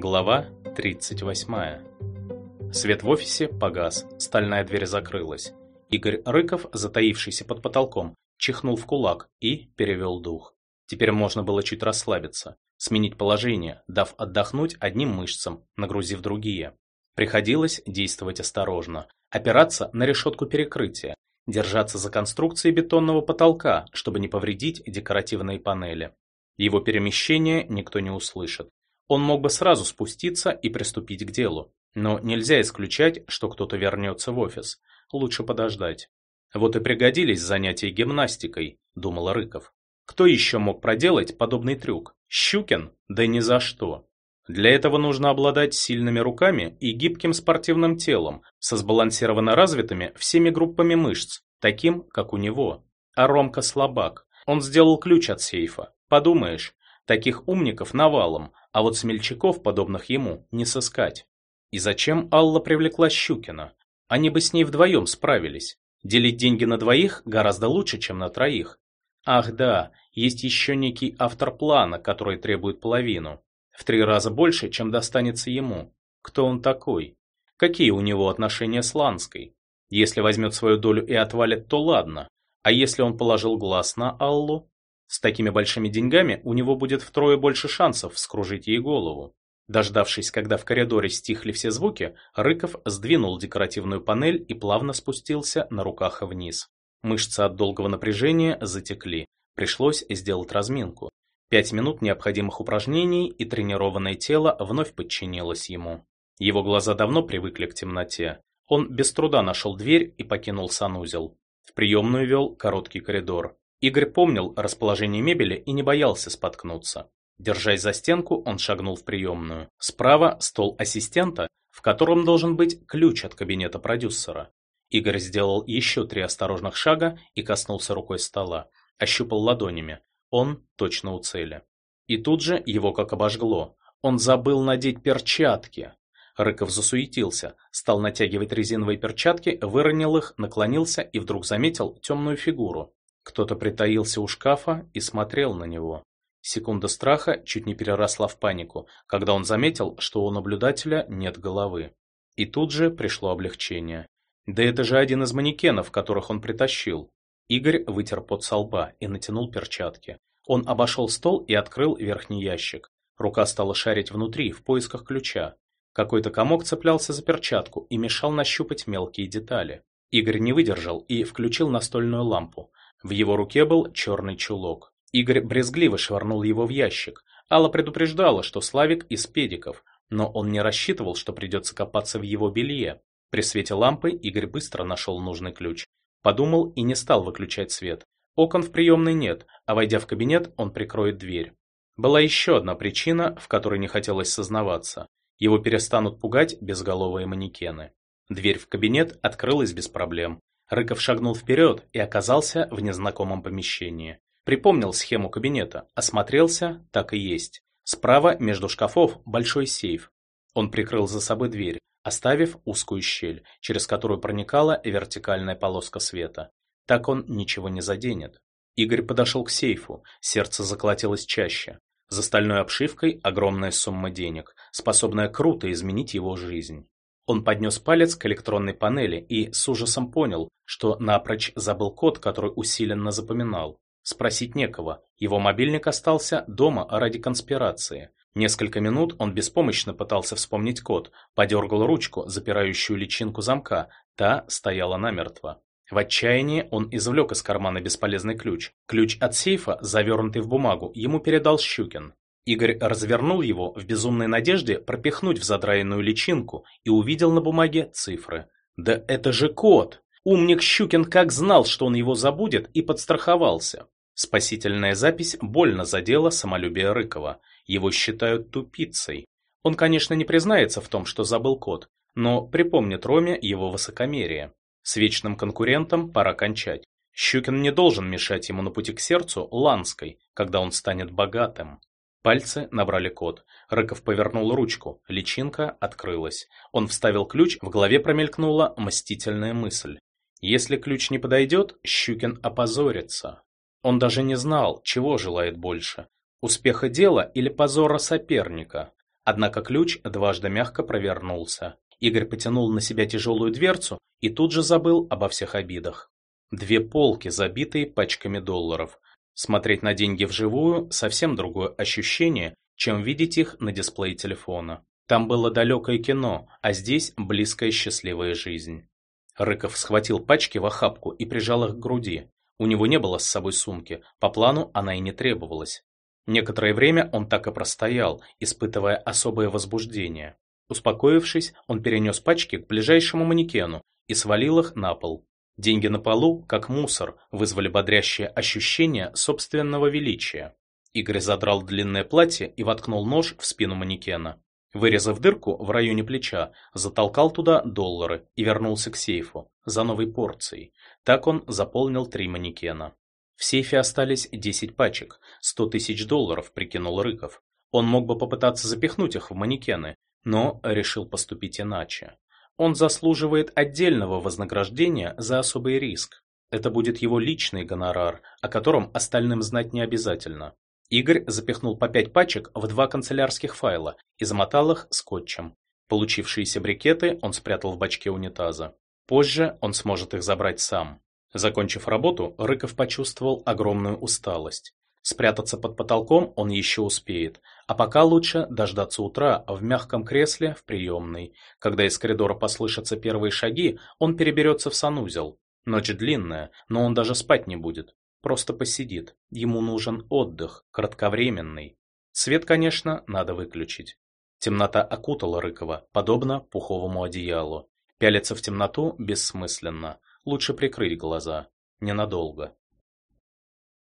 Глава 38. Свет в офисе погас, стальная дверь закрылась. Игорь Рыков, затаившийся под потолком, чихнул в кулак и перевел дух. Теперь можно было чуть расслабиться, сменить положение, дав отдохнуть одним мышцам, нагрузив другие. Приходилось действовать осторожно, опираться на решетку перекрытия, держаться за конструкции бетонного потолка, чтобы не повредить декоративные панели. Его перемещение никто не услышит. Он мог бы сразу спуститься и приступить к делу. Но нельзя исключать, что кто-то вернется в офис. Лучше подождать. Вот и пригодились занятия гимнастикой, думал Рыков. Кто еще мог проделать подобный трюк? Щукин? Да ни за что. Для этого нужно обладать сильными руками и гибким спортивным телом, со сбалансированно развитыми всеми группами мышц, таким, как у него. А Ромка слабак. Он сделал ключ от сейфа. Подумаешь, таких умников навалом, а вот смельчаков, подобных ему, не сыскать. И зачем Алла привлекла Щукина? Они бы с ней вдвоем справились. Делить деньги на двоих гораздо лучше, чем на троих. Ах да, есть еще некий автор плана, который требует половину. В три раза больше, чем достанется ему. Кто он такой? Какие у него отношения с Ланской? Если возьмет свою долю и отвалит, то ладно. А если он положил глаз на Аллу? С такими большими деньгами у него будет втрое больше шансов вскружить ей голову. Дождавшись, когда в коридоре стихли все звуки, Рыков сдвинул декоративную панель и плавно спустился на руках вниз. Мышцы от долгого напряжения затекли. Пришлось сделать разминку. Пять минут необходимых упражнений, и тренированное тело вновь подчинилось ему. Его глаза давно привыкли к темноте. Он без труда нашел дверь и покинул санузел. В приемную вел короткий коридор. Игорь помнил расположение мебели и не боялся споткнуться. Держась за стенку, он шагнул в приемную. Справа стол ассистента, в котором должен быть ключ от кабинета продюсера. Игорь сделал еще три осторожных шага и коснулся рукой стола. Ощупал ладонями. Он точно у цели. И тут же его как обожгло. Он забыл надеть перчатки. Рыков засуетился, стал натягивать резиновые перчатки, выронил их, наклонился и вдруг заметил темную фигуру. Кто-то притаился у шкафа и смотрел на него. Секунда страха чуть не переросла в панику, когда он заметил, что у наблюдателя нет головы. И тут же пришло облегчение. Да это же один из манекенов, которых он притащил. Игорь вытер пот со лба и натянул перчатки. Он обошел стол и открыл верхний ящик. Рука стала шарить внутри, в поисках ключа. Какой-то комок цеплялся за перчатку и мешал нащупать мелкие детали. Игорь не выдержал и включил настольную лампу. В его руке был черный чулок. Игорь брезгливо швырнул его в ящик. Алла предупреждала, что Славик из педиков, но он не рассчитывал, что придется копаться в его белье. При свете лампы Игорь быстро нашел нужный ключ. Подумал и не стал выключать свет. Окон в приемной нет, а войдя в кабинет, он прикроет дверь. Была еще одна причина, в которой не хотелось сознаваться. Его перестанут пугать безголовые манекены. Дверь в кабинет открылась без проблем. Рыков шагнул вперед и оказался в незнакомом помещении. Припомнил схему кабинета, осмотрелся, так и есть. Справа между шкафов большой сейф. Он прикрыл за собой дверь, оставив узкую щель, через которую проникала вертикальная полоска света. Так он ничего не заденет. Игорь подошел к сейфу, сердце заколотилось чаще. За стальной обшивкой огромная сумма денег, способная круто изменить его жизнь. Он поднес палец к электронной панели и с ужасом понял, что напрочь забыл код, который усиленно запоминал. Спросить некого, его мобильник остался дома ради конспирации. Несколько минут он беспомощно пытался вспомнить код, подергал ручку, запирающую личинку замка, та стояла намертво. В отчаянии он извлек из кармана бесполезный ключ. Ключ от сейфа, завернутый в бумагу, ему передал Щукин. Игорь развернул его в безумной надежде пропихнуть в задраенную личинку и увидел на бумаге цифры. Да это же код! Умник Щукин как знал, что он его забудет, и подстраховался. Спасительная запись больно задела самолюбие Рыкова. Его считают тупицей. Он, конечно, не признается в том, что забыл код, но припомнит Роме его высокомерие. С вечным конкурентом пора кончать. Щукин не должен мешать ему на пути к сердцу Ланской, когда он станет богатым. Пальцы набрали код. Рыков повернул ручку. Личинка открылась. Он вставил ключ, в голове промелькнула мстительная мысль. Если ключ не подойдет, Щукин опозорится. Он даже не знал, чего желает больше. Успеха дела или позора соперника. Однако ключ дважды мягко провернулся. Игорь потянул на себя тяжелую дверцу и тут же забыл обо всех обидах. Две полки, забитые пачками долларов. Смотреть на деньги вживую – совсем другое ощущение, чем видеть их на дисплее телефона. Там было далекое кино, а здесь близкая счастливая жизнь. Рыков схватил пачки в охапку и прижал их к груди. У него не было с собой сумки, по плану она и не требовалась. Некоторое время он так и простоял, испытывая особое возбуждение. Успокоившись, он перенес пачки к ближайшему манекену и свалил их на пол. Деньги на полу, как мусор, вызвали бодрящее ощущение собственного величия. Игорь задрал длинное платье и воткнул нож в спину манекена. Вырезав дырку в районе плеча, затолкал туда доллары и вернулся к сейфу за новой порцией. Так он заполнил три манекена. В сейфе остались 10 пачек, 100 тысяч долларов, прикинул Рыков. Он мог бы попытаться запихнуть их в манекены, но решил поступить иначе. Он заслуживает отдельного вознаграждения за особый риск. Это будет его личный гонорар, о котором остальным знать не обязательно. Игорь запихнул по пять пачек в два канцелярских файла и замотал их скотчем. Получившиеся брикеты он спрятал в бачке унитаза. Позже он сможет их забрать сам. Закончив работу, Рыков почувствовал огромную усталость. Спрятаться под потолком он еще успеет, а пока лучше дождаться утра в мягком кресле в приемной. Когда из коридора послышатся первые шаги, он переберется в санузел. Ночь длинная, но он даже спать не будет. Просто посидит. Ему нужен отдых, кратковременный. Свет, конечно, надо выключить. Темнота окутала Рыкова, подобно пуховому одеялу. Пялиться в темноту бессмысленно. Лучше прикрыть глаза. Ненадолго.